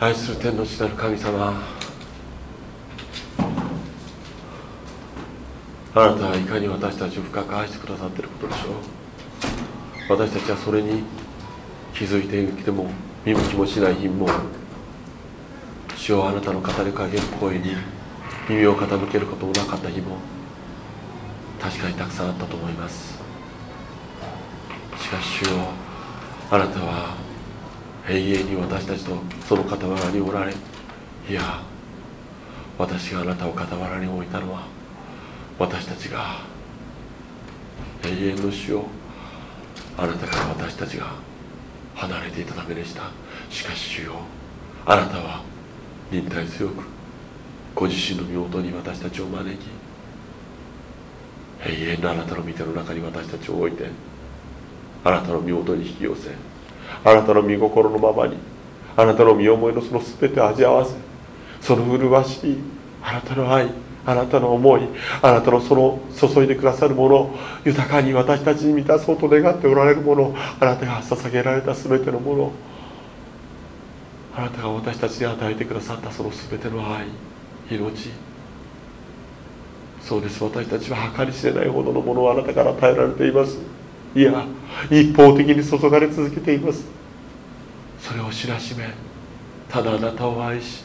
愛する天の父なる神様。あなたはいかに私たちを深く愛してくださっていることでしょう？私たちはそれに気づいていても見向きもしない日も主をあなたの語りかける声に耳を傾けることもなかった日も確かにたくさんあったと思います。しかし主よあなたは永遠に私たちとその傍らにおられいや私があなたを傍らに置いたのは私たちが永遠の死をあなたから私たちが離れていたためでした。しかし主よあなたは忍耐強くご自身の身元に私たちを招き永遠のあなたの御手の中に私たちを置いてあなたの身元に引き寄せあなたの御心のままにあなたの身思いのその全てを味合わせその麗しいあなたの愛あなたの思いあなたのその注いでくださるもの豊かに私たちに満たそうと願っておられるものあなたが捧げられた全てのものあなたが私たちに与えてくださったその全ての愛命。そうです。私たちは計り知れないほどのものをあなたから与えられています。いや一方的に注がれ続けています。それを知らしめただあなたを愛し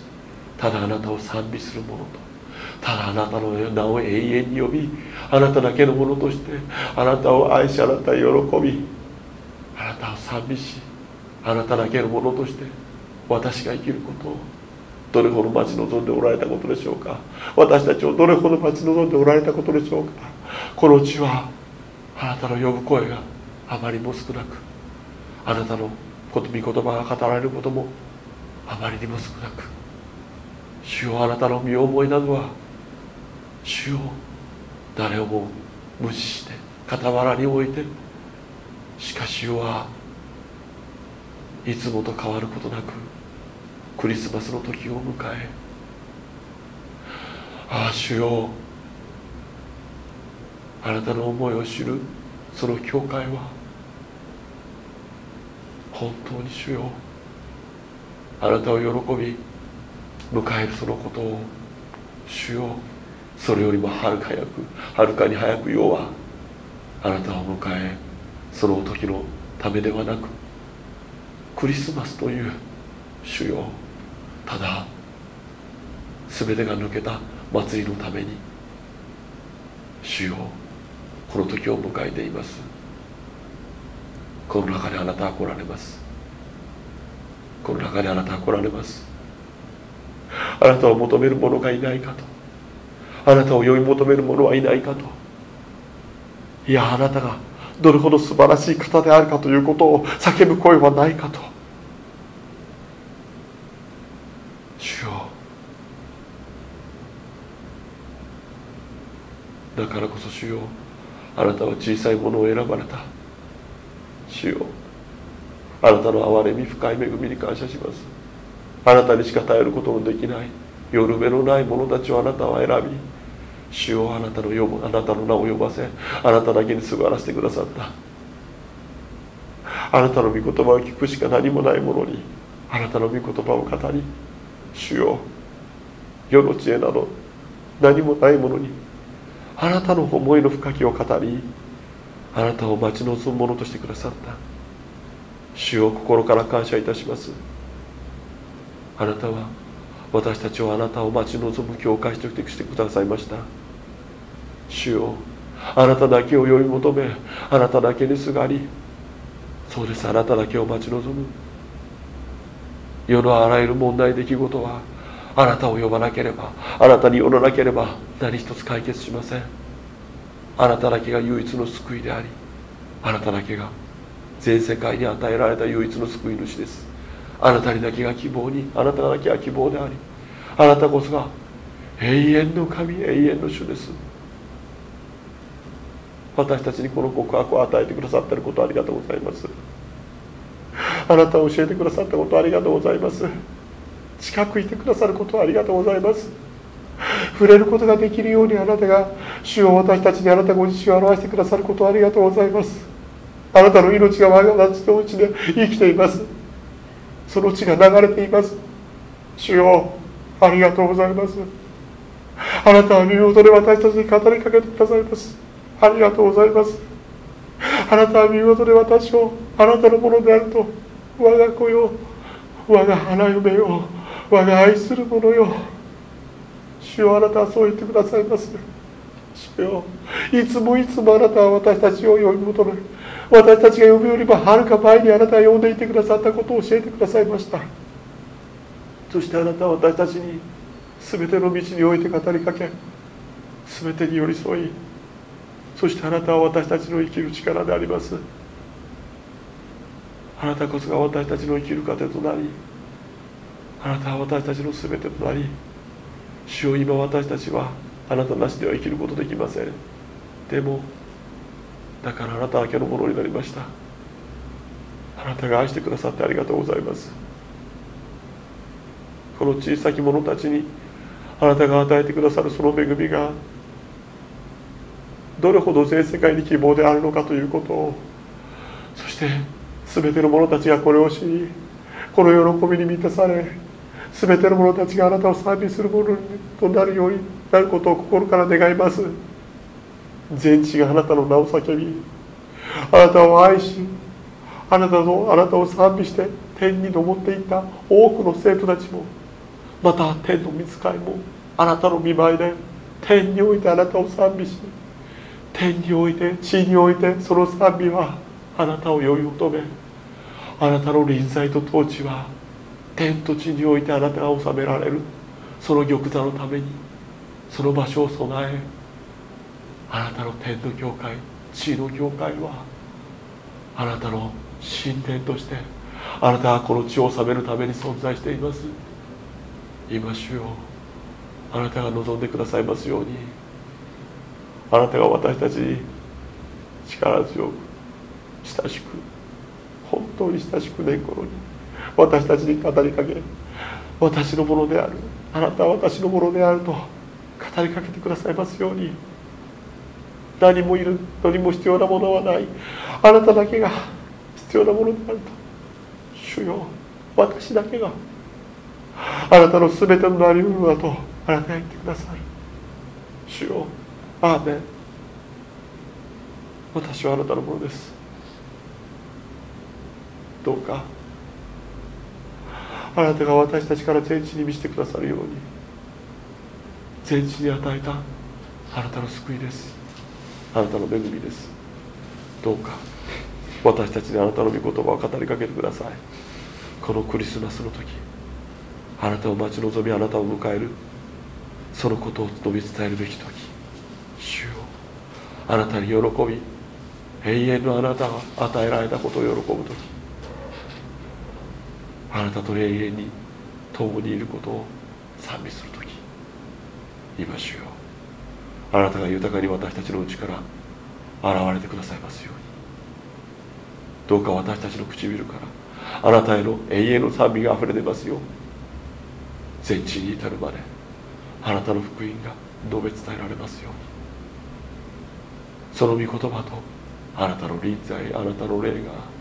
ただあなたを賛美するものとただあなたの名を永遠に呼びあなただけのものとしてあなたを愛しあなたを喜びあなたを賛美しあなただけのものとして私が生きることをどれほど待ち望んでおられたことでしょうか。私たちをどれほど待ち望んでおられたことでしょうか。この地はあなたの呼ぶ声があまりも少なくあなたの御言葉が語られることもあまりにも少なく主よあなたの身思いなどは主よ誰をも無視して傍らに置いてしかし主はいつもと変わることなくクリスマスの時を迎えああ主よあなたの思いを知るその教会は本当に主よ。あなたを喜び迎えるそのことを主よ。それよりもはるか早くはるかに早く世はあなたを迎えその時のためではなくクリスマスという主よ。ただ全てが抜けた祭りのために主よ。この時を迎えています。この中であなたは来られます。この中であなたは来られます。あなたを求める者がいないかと。あなたを呼び求める者はいないかと。いやあなたがどれほど素晴らしい方であるかということを叫ぶ声はないかと。主よ。だからこそ主よ。あなたは小さいものを選ばれた。主よ。あなたの憐れみ深い恵みに感謝します。あなたにしか頼ることのできない。夜目のない者たちをあなたは選び。主をあなたの呼ぶあなたの名を呼ばせ。あなただけにすがらせてくださった。あなたの御言葉を聞くしか何もない者に。あなたの御言葉を語り。主よ世の知恵など何もない者に。あなたの思いの深きを語りあなたを待ち望む者としてくださった。主を心から感謝いたします。あなたは私たちをあなたを待ち望む教会としてしてくださいました。主よあなただけを呼び求めあなただけにすがりそうです。あなただけを待ち望む。世のあらゆる問題出来事はあなたを呼ばなければあなたによらなければ何一つ解決しません。あなただけが唯一の救いでありあなただけが全世界に与えられた唯一の救い主です。あなたにだけが希望にあなただけが希望でありあなたこそが永遠の神永遠の主です。私たちにこの告白を与えてくださっていることありがとうございます。あなたを教えてくださったことありがとうございます。近くいてくださることありがとうございます。触れることができるようにあなたが主を私たちにあなたご自身を表してくださることありがとうございます。あなたの命が我が私のうちで生きています。その血が流れています。主よありがとうございます。あなたは見事で私たちに語りかけてくださいます。ありがとうございます。あなたは見事で私をあなたのものであると我が子よ我が花嫁よ我が愛する者よ。主よあなたはそう言ってくださいます。主よいつもいつもあなたは私たちを呼び求め私たちが呼ぶよりもはるか前にあなたは呼んでいてくださったことを教えてくださいました。そしてあなたは私たちに全ての道において語りかけ全てに寄り添いそしてあなたは私たちの生きる力であります。あなたこそが私たちの生きる糧となりあなたは私たちの全てとなり主よ今私たちはあなたなしでは生きることできません。でもだからあなただけのものになりました。あなたが愛してくださってありがとうございます。この小さき者たちにあなたが与えてくださるその恵みがどれほど全世界に希望であるのかということをそして全ての者たちがこれを知りこの喜びに満たされ全ての者たちがあなたを賛美するものとなるようになることを心から願います。全地があなたの名を叫びあなたを愛しあなたのあなたを賛美して天に昇っていった多くの生徒たちもまた天の御使いもあなたの見舞いで天においてあなたを賛美し天において地においてその賛美はあなたを呼び求めあなたの臨在と統治は天と地においてあなたが治められる。その玉座のためにその場所を備えあなたの天の教会地の教会はあなたの神殿としてあなたはこの地を治めるために存在しています。今主よあなたが望んでくださいますようにあなたが私たちに力強く親しく本当に親しくねころに私たちに語りかけ私のものである。あなたは私のものであると語りかけてくださいますように。何もいる何も必要なものはない。あなただけが必要なものであると。主よ私だけが。あなたの全てのなりうるだとあなたが言ってくださる主よアーメン。私はあなたのものです。どうかあなたが私たちから全地に見せてくださるように。全地に与えたあなたの救いです。あなたの恵みです。どうか私たちにあなたの御言葉を語りかけてください。このクリスマスの時あなたを待ち望みあなたを迎える。そのことを述べ伝えるべき時主よあなたに喜び永遠のあなたが与えられたことを喜ぶ時あなたと永遠に共にいることを賛美する時今主よ。あなたが豊かに私たちのうちから現れてくださいますように。どうか私たちの唇からあなたへの永遠の賛美があふれ出ますように全地に至るまであなたの福音が述べ伝えられますように。その御言葉とあなたの臨在あなたの霊が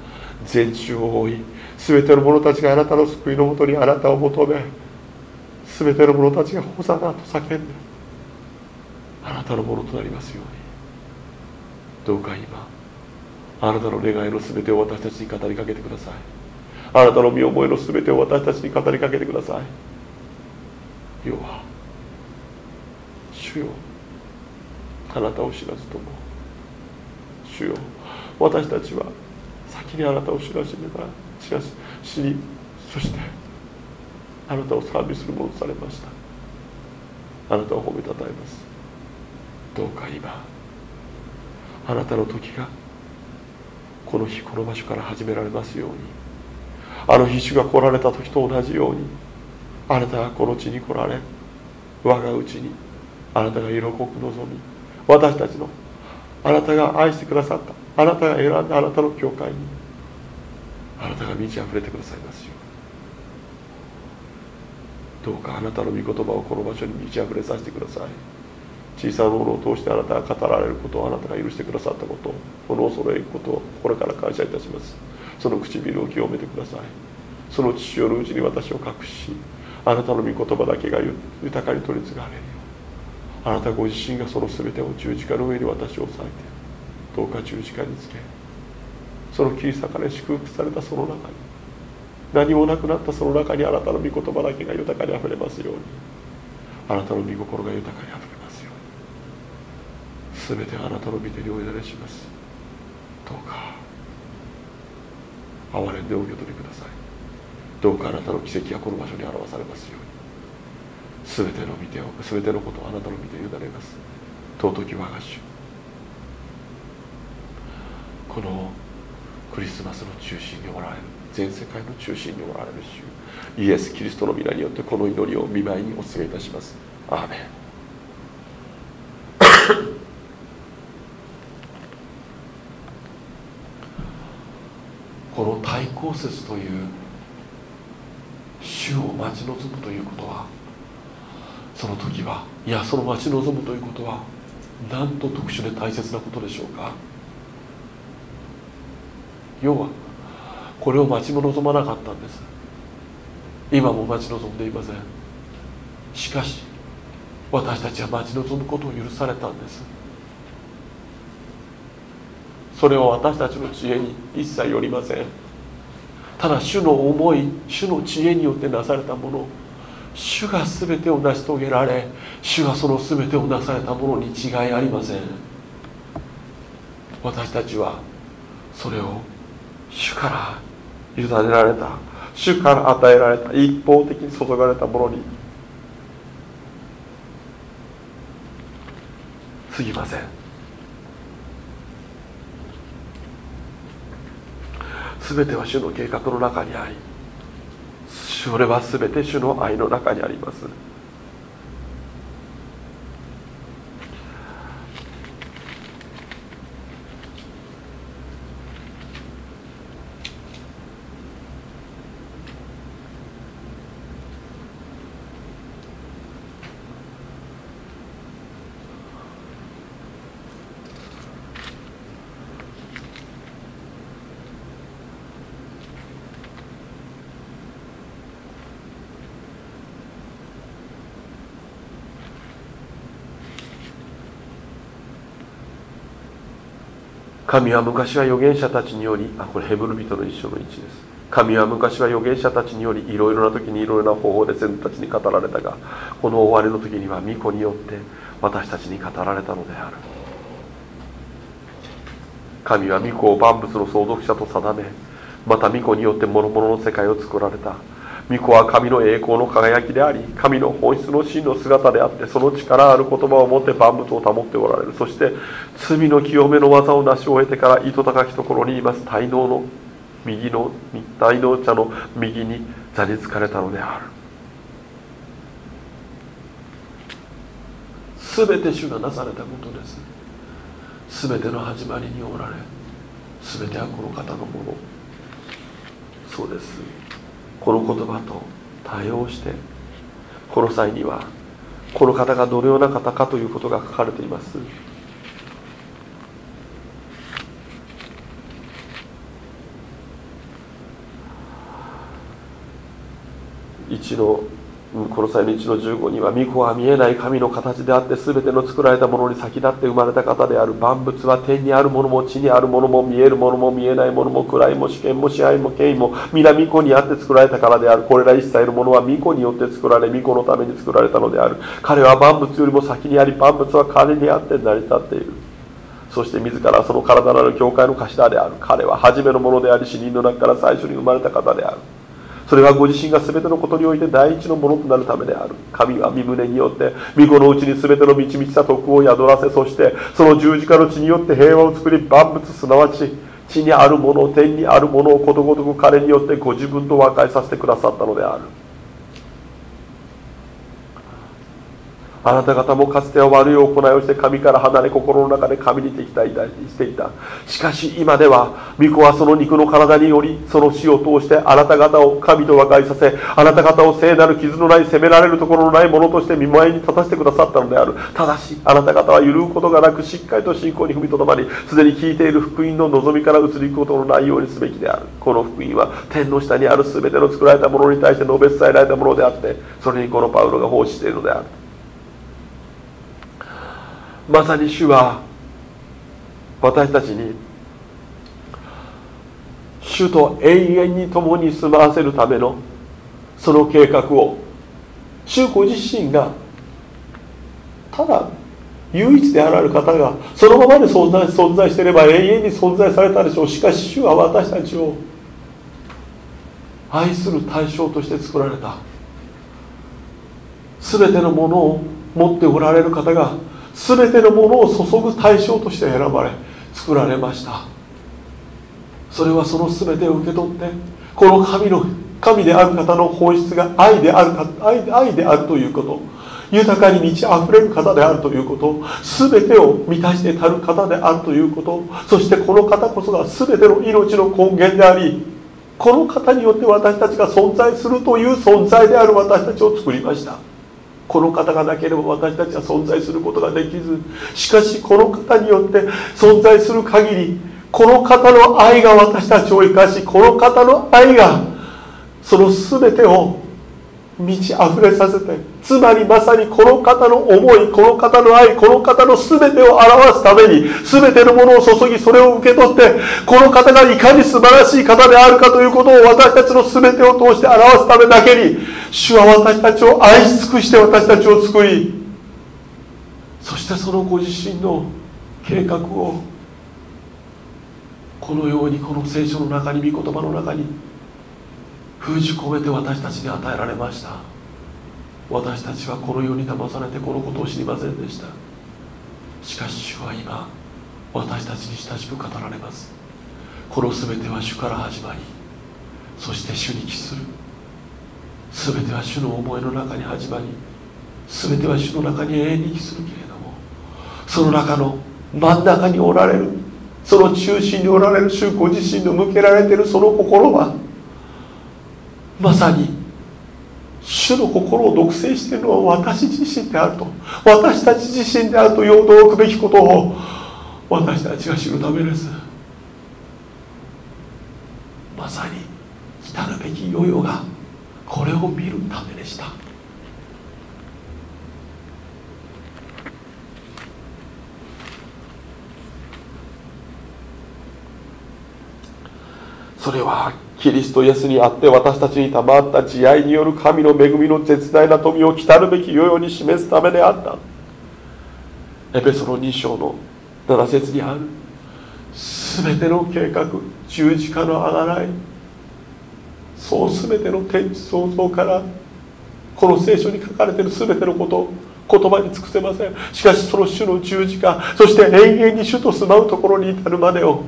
全地を覆い全ての者たちがあなたの救いのもとにあなたを求め全ての者たちがホサナと叫んであなたのものとなりますように。どうか今あなたの願いの全てを私たちに語りかけてください。あなたの身思いの全てを私たちに語りかけてください。要は主よあなたを知らずとも主よ私たちは先にあなたを知らしめた知らし知りそしてあなたを賛美するものとされました。あなたを褒めたたえます。どうか今あなたの時がこの日この場所から始められますように。あの日主が来られた時と同じようにあなたがこの地に来られ我がうちにあなたが色濃く望み私たちのあなたが愛してくださった。あなたが選んだあなたの教会にあなたが満ち溢れてくださいますよどうかあなたの御言葉をこの場所に満ち溢れさせてください。小さなものを通してあなたが語られることをあなたが許してくださったことこの恐れることをこれから感謝いたします。その唇を清めてください。その父親のうちに私を隠しあなたの御言葉だけが豊かに取り継がれるよう。あなたご自身がその全てを十字架の上に私を押さえてどうか十字架につけその切り裂かれ祝福されたその中に何もなくなったその中にあなたの御言葉だけが豊かにあふれますようにあなたの御心が豊かにあふれますように全てあなたの御手にお委ねします。どうか憐れんでお受け取りください。どうかあなたの奇跡がこの場所に表されますように全ての御手を全てのことをあなたの御手に委ねます。尊き我が主。このクリスマスの中心におられる。全世界の中心におられる主イエス・キリストの皆によってこの祈りを見舞いにお告げいたします。アーメン。この対抗説という主を待ち望むということはその時はいやその待ち望むということはなんと特殊で大切なことでしょうか要はこれを待ち望まなかったんです。今も待ち望んでいません。しかし私たちは待ち望むことを許されたんです。それは私たちの知恵に一切よりません。ただ主の思い主の知恵によってなされたもの主が全てを成し遂げられ主がその全てをなされたものに違いありません。私たちはそれを主から委ねられた。主から与えられた。一方的に注がれたものに。過ぎません。全ては主の計画の中にありそれは全て主の愛の中にあります。神は昔は預言者たちによりあこれヘブル人の一章の一です。神は昔は預言者たちによりいろいろな時にいろいろな方法で先祖たちに語られたがこの終わりの時には巫女によって私たちに語られたのである。神は巫女を万物の相続者と定めまた巫女によって諸々の世界を作られた。御子は神の栄光の輝きであり神の本質の真の姿であってその力ある言葉を持って万物を保っておられる。そして罪の清めの技を成し終えてから糸高きところにいます。滞納の右の大納者の右に座につかれたのである。全て主がなされたことです。全ての始まりにおられ全てはこの方のもの。そうです。この言葉と対応してこの際にはこの方がどのような方かということが書かれています。一度この際の1の15には御子は見えない神の形であって全ての作られたものに先立って生まれた方である万物は天にあるものも地にあるものも見えるものも見えないものも位も主権も支配も権威も皆御子にあって作られたからであるこれら一切のものは御子によって作られ御子のために作られたのである彼は万物よりも先にあり万物は彼にあって成り立っている。そして自らその体なる教会の頭である。彼は初めのものであり死人の中から最初に生まれた方である。それはご自身が全てのことにおいて第一のものとなるためである。神は身胸によって御子のうちに全ての満ち満ちた徳を宿らせそしてその十字架の血によって平和を作り万物すなわち地にあるもの天にあるものをことごとく彼によってご自分と和解させてくださったのである。あなた方もかつては悪い行いをして神から離れ心の中で神に敵対していた。しかし今では御子はその肉の体によりその死を通してあなた方を神と和解させあなた方を聖なる傷のない責められるところのないものとして見舞いに立たせてくださったのである。ただしあなた方は揺るぐことがなくしっかりと信仰に踏みとどまりすでに聞いている福音の望みから移り行くことのないようにすべきである。この福音は天の下にある全ての作られたものに対して述べ伝えられたものであってそれにこのパウロが奉仕しているのである。まさに主は私たちに主と永遠に共に住まわせるためのその計画を主ご自身がただ唯一であられる方がそのままで存在存在していれば永遠に存在されたでしょう。しかし主は私たちを愛する対象として作られた。全てのものを持っておられる方が全てのものを注ぐ対象として選ばれ作られました。それはその全てを受け取ってこの神の神である方の本質が愛であるか愛愛であるということ。豊かに満ち溢れる方であるということ。全てを満たしてたる方であるということ。そしてこの方こそが全ての命の根源でありこの方によって私たちが存在するという存在である私たちを作りました。この方がなければ私たちは存在することができず。しかしこの方によって存在する限りこの方の愛が私たちを生かしこの方の愛がその全てを満ち溢れさせてつまりまさにこの方の思いこの方の愛この方の全てを表すために全てのものを注ぎそれを受け取ってこの方がいかに素晴らしい方であるかということを私たちの全てを通して表すためだけに主は私たちを愛し尽くして私たちを作りそしてそのご自身の計画をこのようにこの聖書の中に御言葉の中に封じ込めて私たちに与えられました。私たちはこの世に騙されてこのことを知りませんでした。しかし主は今私たちに親しく語られます。この全ては主から始まりそして主に帰する。全ては主の思いの中に始まり全ては主の中に永遠に帰するけれどもその中の真ん中におられるその中心におられる主ご自身の向けられているその心はまさに主の心を独占しているのは私自身であると。私たち自身であると用途を置くべきことを私たちが知るためです。まさに来たるべき世々がこれを見るためでした。それはキリストイエスにあって私たちに賜った慈愛による神の恵みの絶大な富を来るべき世々に示すためであった。エペソの2章の7節にある全ての計画十字架のあがらいそう全ての天地創造からこの聖書に書かれている全てのこと言葉に尽くせません。しかしその主の十字架そして永遠に主と住まうところに至るまでを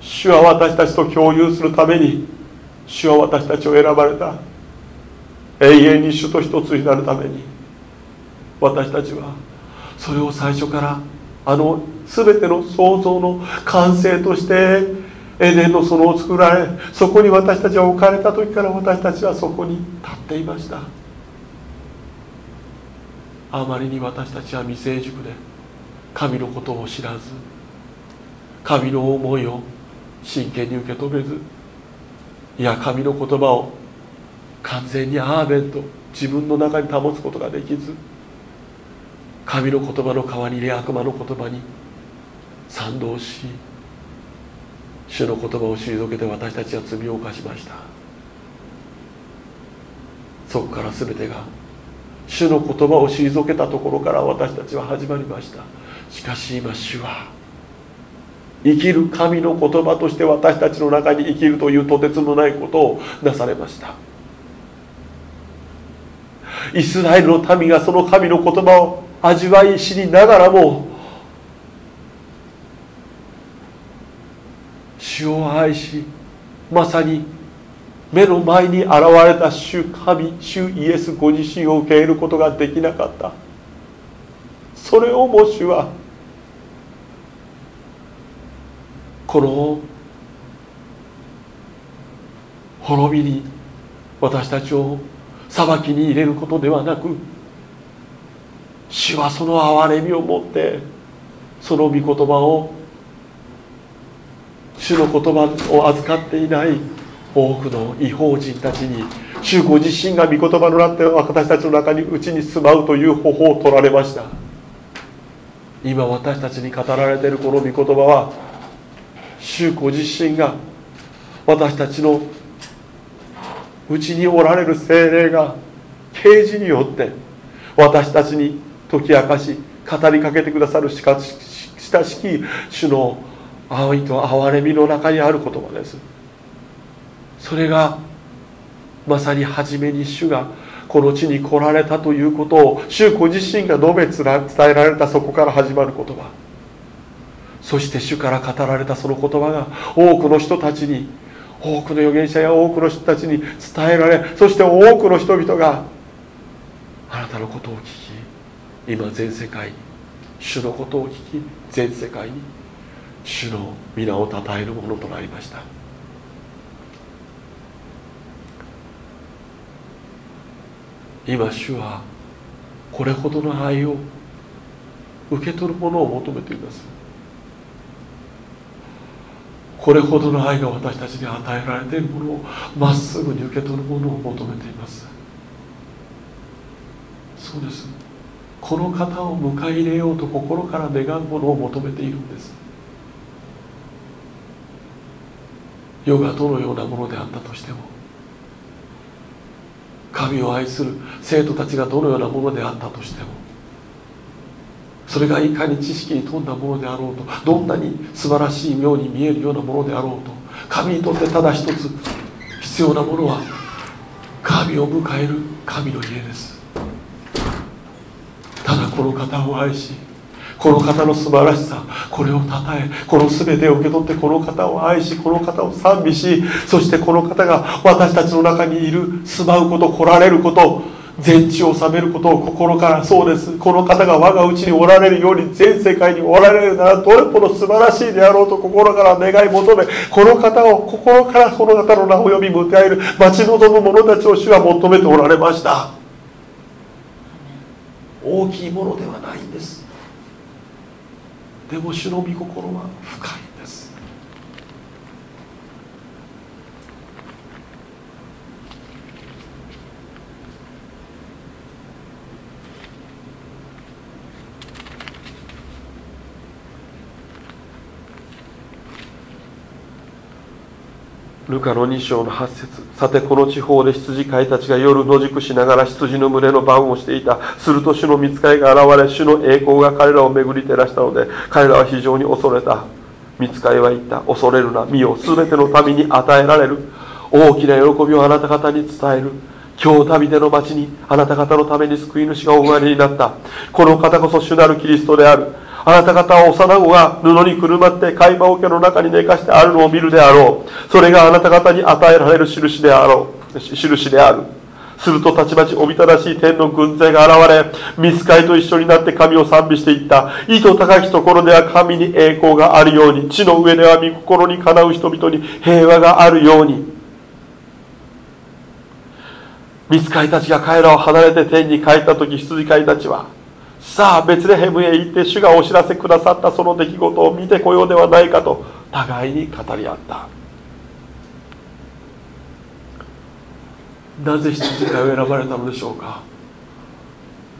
主は私たちと共有するために主は私たちを選ばれた。永遠に主と一つになるために。私たちはそれを最初からあの全ての創造の完成としてエデンの園を作られそこに私たちは置かれた時から私たちはそこに立っていました。あまりに私たちは未成熟で神のことを知らず神の思いを真剣に受け止めずいや神の言葉を完全にアーメンと自分の中に保つことができず神の言葉の代わりに悪魔の言葉に賛同し主の言葉を退けて私たちは罪を犯しました。そこから全てが主の言葉を退けたところから私たちは始まりました。しかし今主は生きる神の言葉として私たちの中に生きるというとてつもないことをなされました。イスラエルの民がその神の言葉を味わい知りながらも主を愛しまさに目の前に現れた主神主イエスご自身を受け入れることができなかった。それをも主はこの滅びに私たちを裁きに入れることではなく主はその憐れみを持ってその御言葉を主の言葉を預かっていない多くの違法人たちに主ご自身が御言葉のなって私たちの中にうちに住まうという方法を取られました。今私たちに語られているこの御言葉は主ご自身が私たちのうちにおられる精霊が啓示によって私たちに解き明かし語りかけてくださる親しき主の愛と憐れみの中にある言葉です。それがまさに初めに主がこの地に来られたということを主ご自身が述べ伝えられたそこから始まる言葉。そして主から語られたその言葉が多くの人たちに多くの預言者や多くの人たちに伝えられそして多くの人々があなたのことを聞き今全世界に主のことを聞き全世界に主の皆をたたえるものとなりました。今主はこれほどの愛を受け取るものを求めています。これほどの愛が私たちに与えられているものをまっすぐに受け取るものを求めています。そうです。この方を迎え入れようと心から願うものを求めているんです。世がどのようなものであったとしても神を愛する生徒たちがどのようなものであったとしてもそれがいかに知識に富んだものであろうとどんなに素晴らしいように見えるようなものであろうと神にとってただ一つ必要なものは神を迎える神の家です。ただこの方を愛しこの方の素晴らしさこれをたたえこの全てを受け取ってこの方を愛しこの方を賛美しそしてこの方が私たちの中にいる住まうこと来られること全地を治めることを心からそうです。この方が我がうちにおられるように全世界におられるならどれほど素晴らしいであろうと心から願い求めこの方を心からこの方の名を呼び迎える待ち望む者たちを主は求めておられました。大きいものではないんです。でも主の御心は深い。ルカの2章の8節。さてこの地方で羊飼いたちが夜野宿しながら羊の群れの番をしていた。すると主の見つかいが現れ主の栄光が彼らを巡り照らしたので彼らは非常に恐れた。見つかいは言った。恐れるな。身を全ての民に与えられる。大きな喜びをあなた方に伝える。今日ダビデの町にあなた方のために救い主がお生まれになった。この方こそ主なるキリストである。あなた方は幼子が布にくるまって貝羽桶の中に寝かしてあるのを見るであろう。それがあなた方に与えられる印であろう。印である。するとたちまちおびただしい天の軍勢が現れ見つかいと一緒になって神を賛美していった。意図高きところでは神に栄光があるように。地の上では御心にかなう人々に平和があるように。見つかいたちが彼らを離れて天に帰った時羊飼いたちはさあベツレヘムへ行って主がお知らせくださったその出来事を見てこようではないかと互いに語り合った。なぜ羊飼いを選ばれたのでしょうか？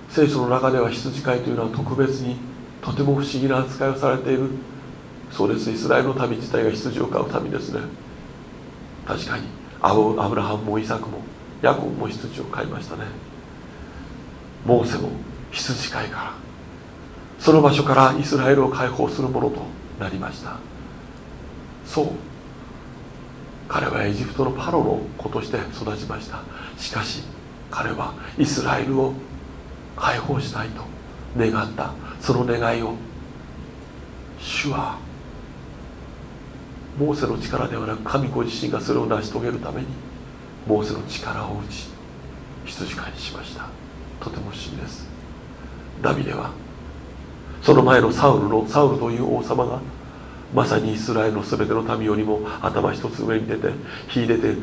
聖書の中では羊飼いというのは特別にとても不思議な扱いをされている。そうです。イスラエルの民自体が羊を飼う民ですね。確かにアブラハムもイサクもヤコブも羊を飼いましたね。モーセも羊飼いからその場所からイスラエルを解放するものとなりました。そう彼はエジプトのパロの子として育ちました。しかし彼はイスラエルを解放したいと願った。その願いを主はモーセの力ではなく神ご自身がそれを成し遂げるためにモーセの力を打ち羊飼いにしました。とても不思議です。ダビデは。その前のサウルのサウルという王様がまさにイスラエルの全ての民よりも頭一つ上に出て秀でて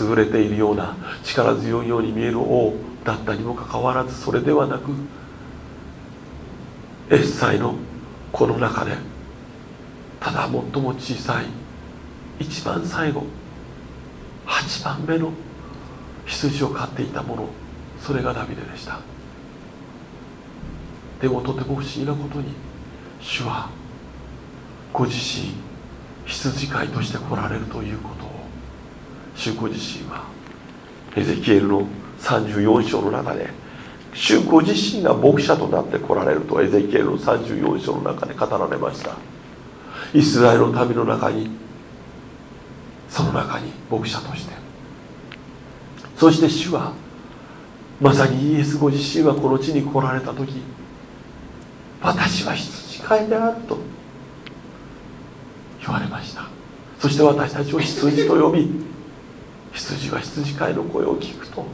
優れているような力強いように見える王だったにもかかわらずそれではなくエッサイのこの中でただ最も小さい一番最後8番目の羊を飼っていたものそれがダビデでした。でもとても不思議なことに主はご自身羊飼いとして来られるということを主ご自身はエゼキエルの34章の中で主ご自身が牧者となって来られるとエゼキエルの34章の中で語られました。イスラエルの民の中にその中に牧者として。そして主はまさにイエスご自身はこの地に来られた時私は羊飼いであると。言われました。そして私たちを羊と呼び羊は羊飼いの声を聞くと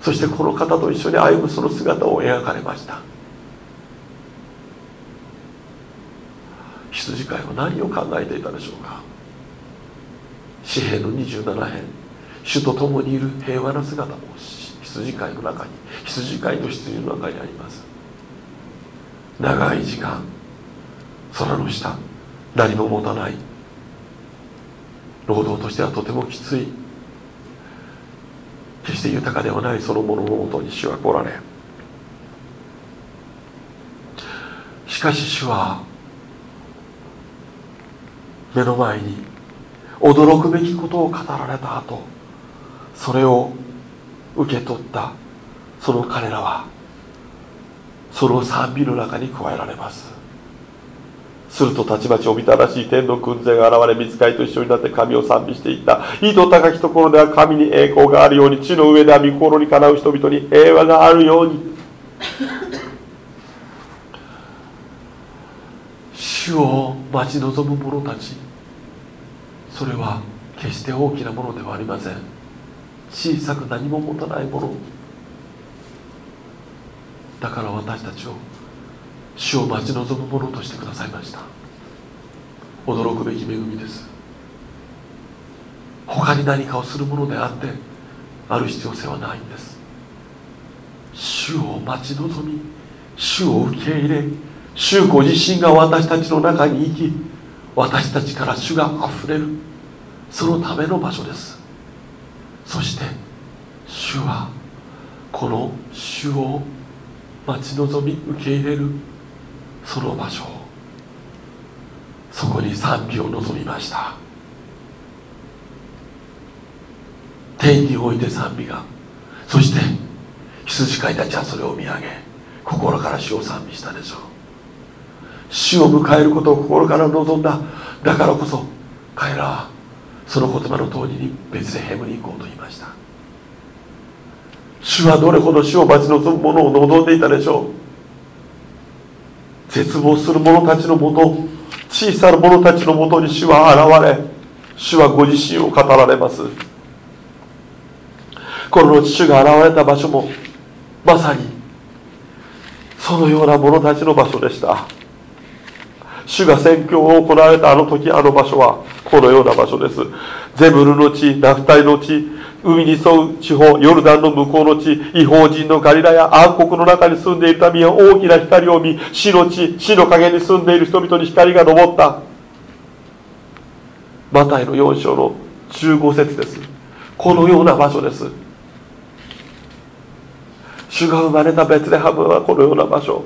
そしてこの方と一緒に歩むその姿を描かれました。羊飼いは何を考えていたでしょうか。詩篇の27編主と共にいる平和な姿も羊飼いの中に羊飼いと羊の中にあります。長い時間空の下何も持たない。労働としてはとてもきつい。決して豊かではない。そのもののもとに主は来られしかし主は目の前に驚くべきことを語られた後それを受け取った。その彼らはその賛美の中に加えられます。するとたちまちおびただしい天の軍勢が現れ見つかりと一緒になって神を賛美していった。意図高きところでは神に栄光があるように地の上では御心にかなう人々に平和があるように。主を待ち望む者たち。それは決して大きなものではありません。小さく何も持たないもの。だから私たちを主を待ち望むものとしてくださいました。驚くべき恵みです。他に何かをするものであってある必要性はないんです。主を待ち望み主を受け入れ主ご自身が私たちの中に生き私たちから主があふれるそのための場所です。そして主はこの主を待ち望み受け入れるその場所そこに賛美を望みました。天において賛美が。そして羊飼いたちはそれを見上げ心から主を賛美したでしょう。主を迎えることを心から望んだ。だからこそ彼らはその言葉の通りに別でヘムに行こうと言いました。主はどれほど主を待ち望む者を望んでいたでしょう。絶望する者たちのもと小さな者たちのもとに主は現れ主はご自身を語られます。この後主が現れた場所もまさにそのような者たちの場所でした。主が宣教を行われたあの時あの場所はこのような場所です。ゼブルの地ナフタリの地海に沿う地方ヨルダンの向こうの地違法人のガリラや暗黒の中に住んでいる民は大きな光を見死の地死の陰に住んでいる人々に光が昇った。マタイの4章の15節です。このような場所です。主が生まれたベツレハムはこのような場所。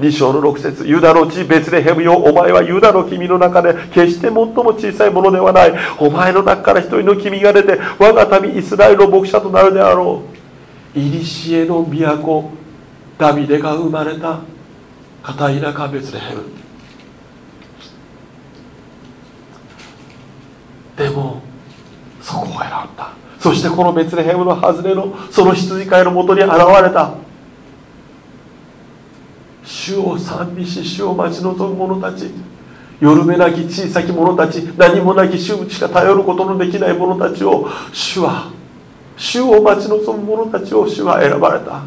2章の6節ユダの地ベツレヘムよお前はユダの君の中で決して最も小さいものではない。お前の中から一人の君が出て我が民イスラエルの牧者となるであろう。いにしえの都ダビデが生まれた。片田舎ベツレヘムでもそこを選んだ。そしてこのベツレヘムの外れのその羊飼いのもとに現れた。主を賛美し主を待ち望む者たち。夜めなき小さき者たち。何もなき主しか頼ることのできない者たちを主は主を待ち望む者たちを主は選ばれた。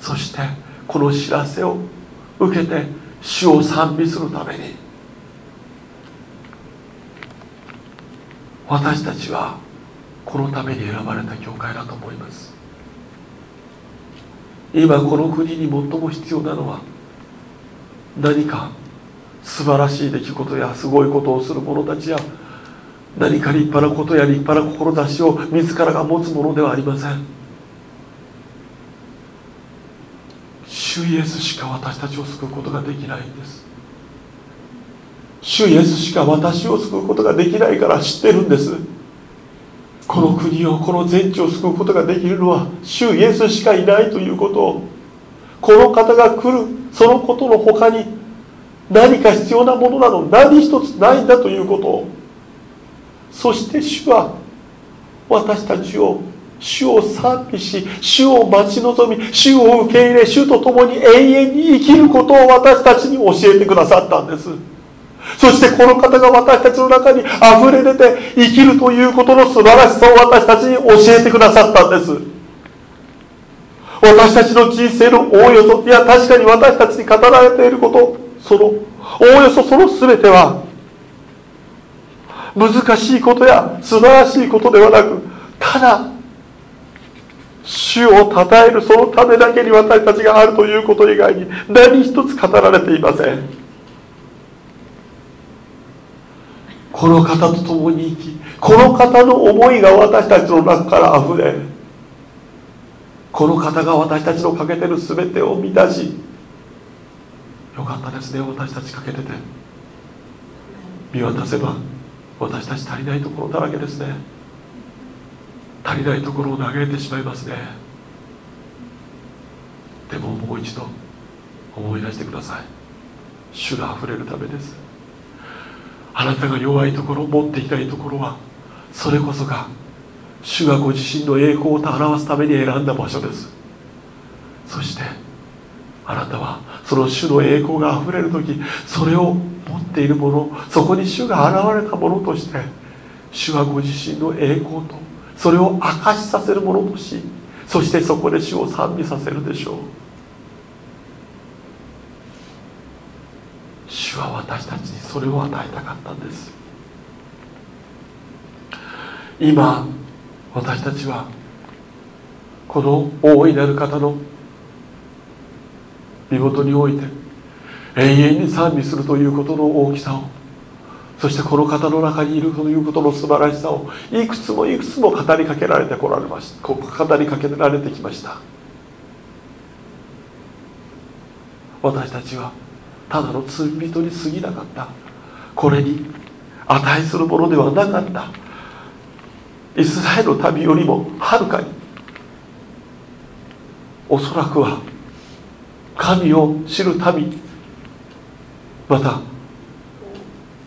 そしてこの知らせを受けて主を賛美するために。私たちはこのために選ばれた教会だと思います。今この国に最も必要なのは何か素晴らしい出来事やすごいことをする者たちや何か立派なことや立派な志を自らが持つものではありません。主イエスしか私たちを救うことができないんです。主イエスしか私を救うことができないから知ってるんです。この国をこの全地を救うことができるのは主イエスしかいないということをこの方が来るそのことの他に何か必要なものなど何一つないんだということをそして主は私たちを主を賛美し主を待ち望み主を受け入れ主と共に永遠に生きることを私たちに教えてくださったんです。そしてこの方が私たちの中に溢れ出て生きるということの素晴らしさを私たちに教えてくださったんです。私たちの人生のおおよそいや確かに私たちに語られていることそのおおよそその全ては難しいことや素晴らしいことではなくただ主を称えるそのためだけに私たちがあるということ以外に何一つ語られていません。この方と共に生きこの方の思いが私たちの中から溢れこの方が私たちの欠けてる全てを満たしよかったですね私たち欠けてて。見渡せば私たち足りないところだらけですね。足りないところを嘆いてしまいますね。でももう一度思い出してください。主があふれるためです。あなたが弱いところ持っていないところはそれこそが主がご自身の栄光を表すために選んだ場所です。そしてあなたはその主の栄光があふれる時それを持っているものそこに主が現れたものとして主はご自身の栄光とそれを明かしさせるものとしそしてそこで主を賛美させるでしょう主は私たちにそれを与えたかったんです。今私たちはこの大いなる方の身元において永遠に賛美するということの大きさをそしてこの方の中にいるということの素晴らしさをいくつもいくつも語りかけられてこられました。語りかけられてきました。私たちはただの罪人に過ぎなかった。これに値するものではなかった。イスラエルの民よりもはるかにおそらくは神を知る民また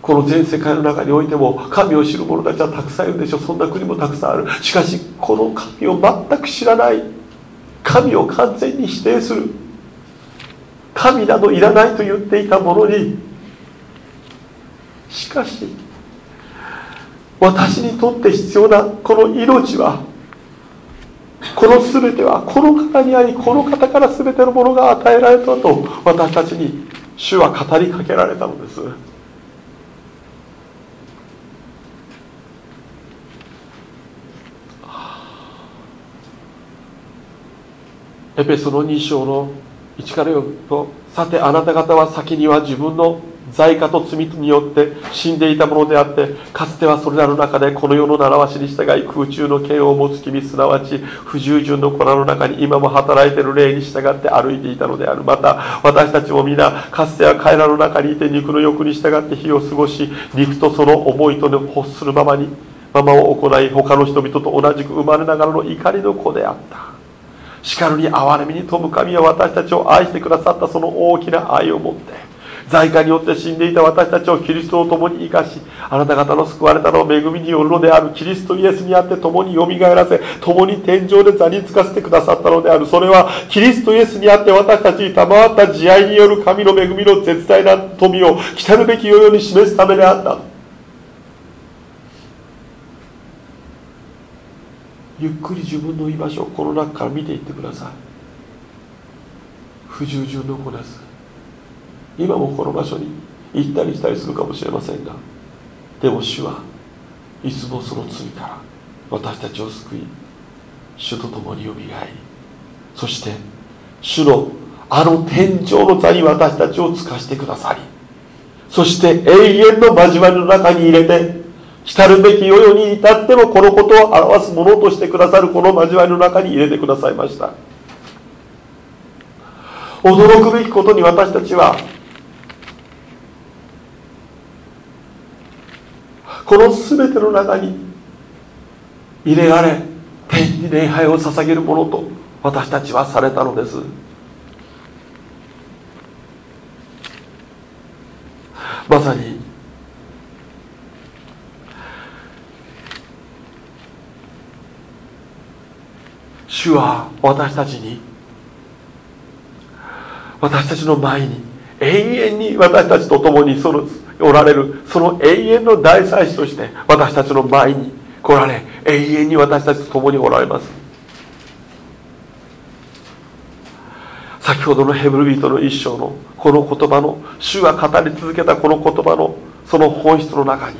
この全世界の中においても神を知る者たちはたくさんいるでしょう。そんな国もたくさんある。しかしこの神を全く知らない神を完全に否定する。神などいらないと言っていたものにしかし私にとって必要なこの命はこの全てはこの方にありこの方から全てのものが与えられたと私たちに主は語りかけられたのです。エペソの2章の1から4とさてあなた方は先には自分の罪過と罪によって死んでいたものであってかつてはそれらの中でこの世の習わしに従い空中の剣を持つ君すなわち不従順の粉の中に今も働いている霊に従って歩いていたのである。また私たちも皆かつては彼らの中にいて肉の欲に従って日を過ごし肉とその思いと欲するままにままを行い他の人々と同じく生まれながらの怒りの子であった。叱るに憐れみに富む神は私たちを愛してくださったその大きな愛を持って在家によって死んでいた私たちをキリストと共に生かしあなた方の救われたのを恵みによるのであるキリストイエスにあって共によみがえらせ共に天井で座につかせてくださったのであるそれはキリストイエスにあって私たちに賜った慈愛による神の恵みの絶大な富を来るべき世々に示すためであった。ゆっくり自分の居場所をこの中から見ていってください。不従順の子です。今もこの場所に行ったり来たりするかもしれませんがでも主はいつもその罪から私たちを救い主と共によみがえりそして主のあの天井の座に私たちをつかしてくださりそして永遠の交わりの中に入れて来るべき世々に至ってもこのことを表すものとしてくださるこの交わりの中に入れてくださいました。驚くべきことに私たちはこの全ての中に入れられ天に礼拝を捧げるものと私たちはされたのです。まさに主は私たちに私たちの前に永遠に私たちと共にそのおられるその永遠の大祭司として私たちの前に来られ永遠に私たちと共におられます。先ほどのヘブル人の一章のこの言葉の主が語り続けたこの言葉のその本質の中に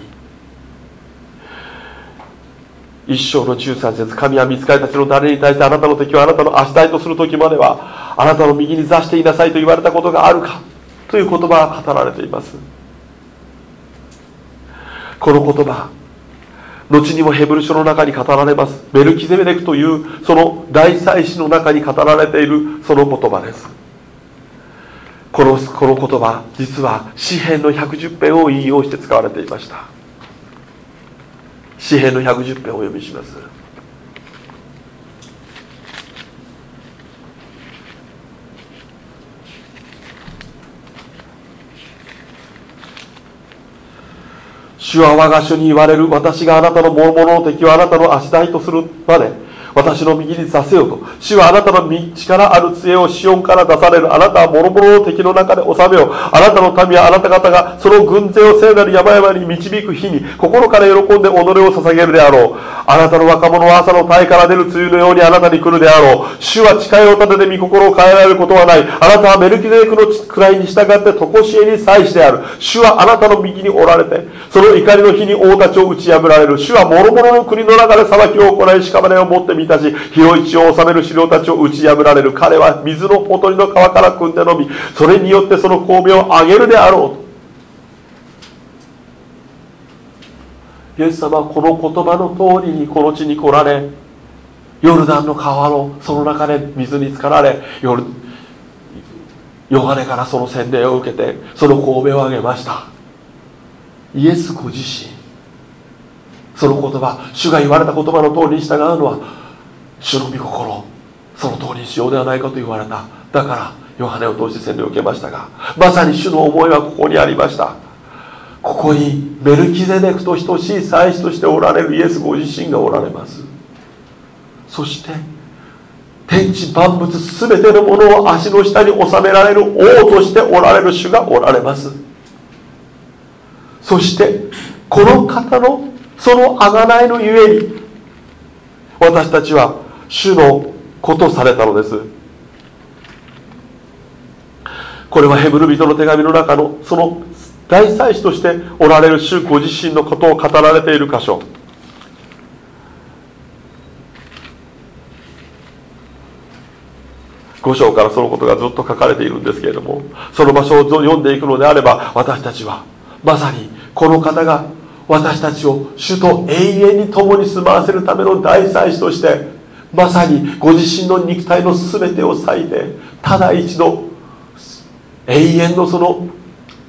一章の13節神は見つかりたちの誰に対してあなたの敵はあなたの足台とする時まではあなたの右に座していなさいと言われたことがあるかという言葉が語られています。この言葉。後にもヘブル書の中に語られます。メルキゼメネクというその大祭司の中に語られているその言葉です。このこの言葉実は詩篇の110編を引用して使われていました。詩篇の110編をお読みします。主は我が主に言われる私があなたの諸々の敵をあなたの足台とするまで私の右にさせよと。主はあなたの力ある杖をシオンから出される。あなたは諸々の敵の中で治めよあなたの民はあなた方がその軍勢を聖なる山々に導く日に心から喜んで己を捧げるであろう。あなたの若者は朝の体から出る梅雨のようにあなたに来るであろう。主は誓いを立てて御心を変えられることはない。あなたはメルキゼデクの位に従って常しえに祭司である。主はあなたの右におられてその怒りの日に王たちを打ち破られる。主は諸々の国の中で裁きを行い屍を持って満たし広い地を治める城たちを打ち破られる彼は水のほとりの川から汲んで飲みそれによってその神戸を上げるであろう。イエス様はこの言葉の通りにこの地に来られヨルダンの川のその中で水に浸かられヨヨハネからその洗礼を受けてその神戸を上げました。イエスご自身その言葉主が言われた言葉の通りに従うのは主の御心その通りにしようではないかと言われた。だからヨハネを通して洗礼を受けましたがまさに主の思いはここにありました。ここにメルキゼデクと等しい祭司としておられるイエスご自身がおられます。そして天地万物全てのものを足の下に収められる王としておられる主がおられます。そしてこの方のその贖いのゆえに私たちは主の子とされたのです。これはヘブル人の手紙の中のその大祭司としておられる主ご自身のことを語られている箇所。5章からそのことがずっと書かれているんですけれどもその場所を読んでいくのであれば私たちはまさにこの方が私たちを主と永遠に共に住まわせるための大祭司としてまさにご自身の肉体の全てを割いてただ一度永遠のその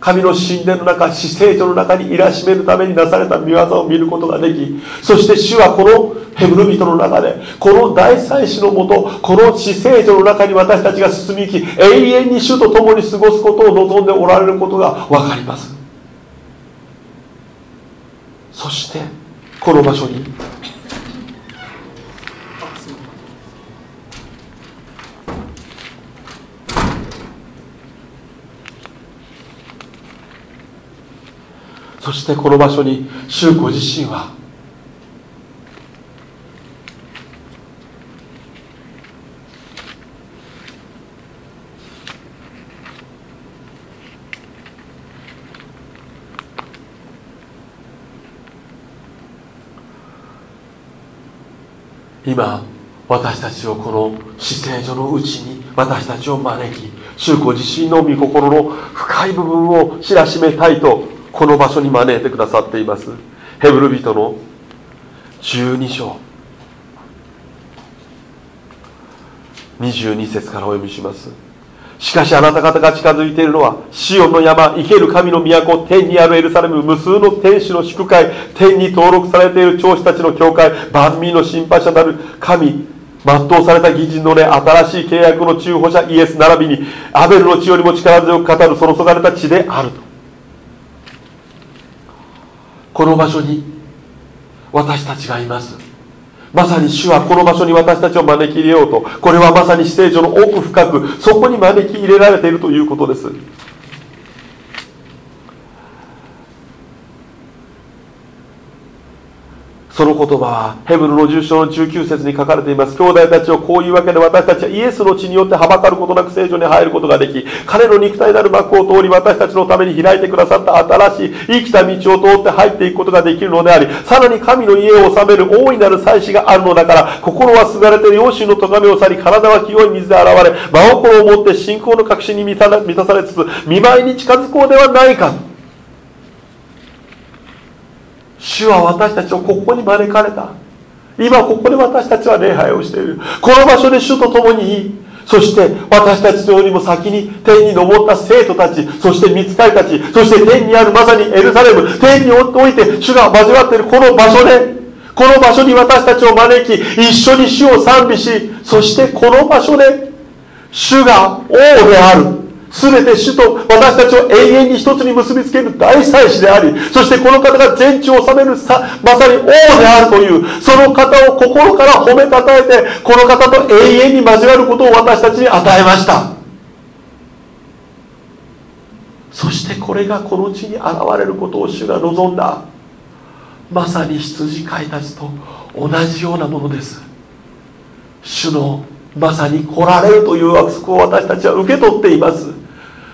神の神殿の中死聖女の中にいらしめるためになされた見業を見ることができそして主はこのヘブル人の中でこの大祭司のもとこの死聖女の中に私たちが進み行き永遠に主と共に過ごすことを望んでおられることが分かります。そしてこの場所にそしてこの場所に主ご自身は。今私たちをこの姿勢所のうちに私たちを招き宗子自身の御心の深い部分を知らしめたいとこの場所に招いてくださっています。ヘブル人の12章。22節からお読みします。しかしあなた方が近づいているのはシオンの山生ける神の都天にあるエルサレム無数の天使の祝会天に登録されている長子たちの教会万民の審判者なる神全うされた義人の霊新しい契約の中保者イエス並びにアベルの血よりも力強く語るそのそがれた血であると。この場所に私たちがいます。まさに主はこの場所に私たちを招き入れようと。これはまさに聖所の奥深くそこに招き入れられているということです。その言葉はヘブルの10章の19節に書かれています。兄弟たちをこういうわけで私たちはイエスの血によってはばかることなく聖女に入ることができ彼の肉体なる幕を通り私たちのために開いてくださった新しい生きた道を通って入っていくことができるのでありさらに神の家を治める大いなる祭司があるのだから心はすがれて養子の咎めを去り体は清い水で現れ真心を持って信仰の確信に満たされつつ見舞いに近づこうではないか。主は私たちをここに招かれた。今ここで私たちは礼拝をしている。この場所で主と共にそして私たちよりも先に天に昇った生徒たち。そして見つかりたち。そして天にあるまさにエルサレム。天において主が交わっているこの場所で。この場所に私たちを招き一緒に主を賛美しそしてこの場所で主が王である。全て主と私たちを永遠に一つに結びつける大祭司でありそしてこの方が全地を治めるさまさに王であるというその方を心から褒めたたえてこの方と永遠に交わることを私たちに与えました。そしてこれがこの地に現れることを主が望んだ。まさに羊飼いたちと同じようなものです。主のまさに来られるという約束を私たちは受け取っています。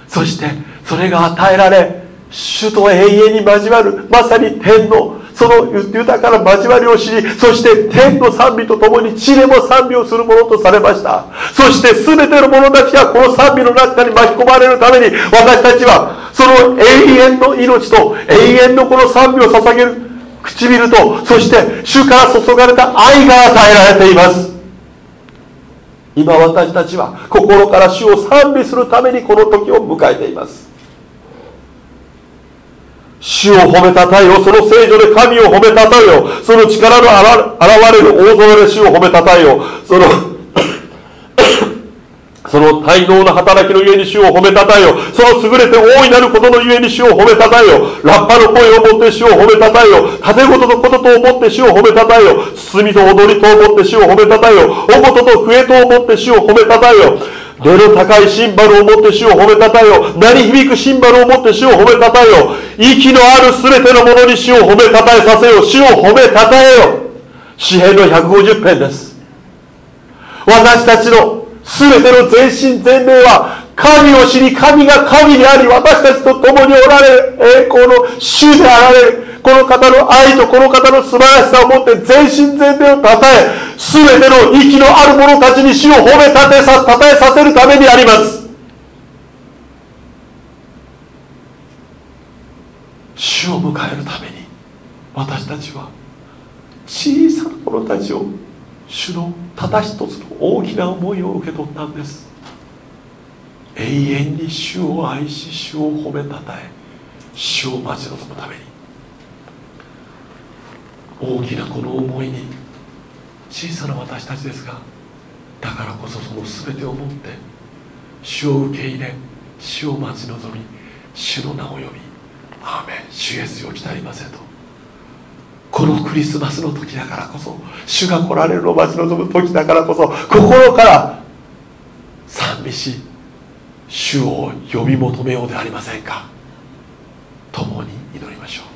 そしてそれが与えられ主と永遠に交わるまさに天のその豊かな交わりを知りそして天の賛美とともに地でも賛美をするものとされました。そして全ての者たちがこの賛美の中に巻き込まれるために私たちはその永遠の命と永遠のこの賛美を捧げる唇とそして主から注がれた愛が与えられています。今私たちは心から主を賛美するためにこの時を迎えています。主を褒めたたえよその聖女で神を褒めたたえよその力の現れる大空で主を褒めたたえよそのその滞納な働きのゆえに主を褒めたたえよ。その優れて大いなることのゆえに主を褒めたたえよ。ラッパの声を持って主を褒めたたえよ。盾事のことと思って主を褒めたたえよ。包みと踊りと思って主を褒めたたえよ。おことと笛と思って主を褒めたたえよ。レの高いシンバルを持って主を褒めたたえよ。鳴り響くシンバルを持って主を褒めたたえよ。息のある全てのものに主を褒めたたえさせよ。主を褒めたたえよ。詩篇の150編です。私たちの全ての全身全霊は神を知り神が神であり私たちと共におられる栄光の主であられるこの方の愛とこの方の素晴らしさを持って全身全霊をたたえ全ての息のある者たちに主を褒めたてさたたえさせるためにあります。主を迎えるために私たちは小さな者たちを主のただ一つの大きな思いを受け取ったんです。永遠に主を愛し主を褒めたたえ主を待ち望むために。大きなこの思いに小さな私たちですがだからこそその全てをもって主を受け入れ主を待ち望み主の名を呼びアーメン主イエスを鍛えませんと。このクリスマスの時だからこそ主が来られるのを待ち望む時だからこそ心から賛美し主を呼び求めようではありませんか。共に祈りましょう。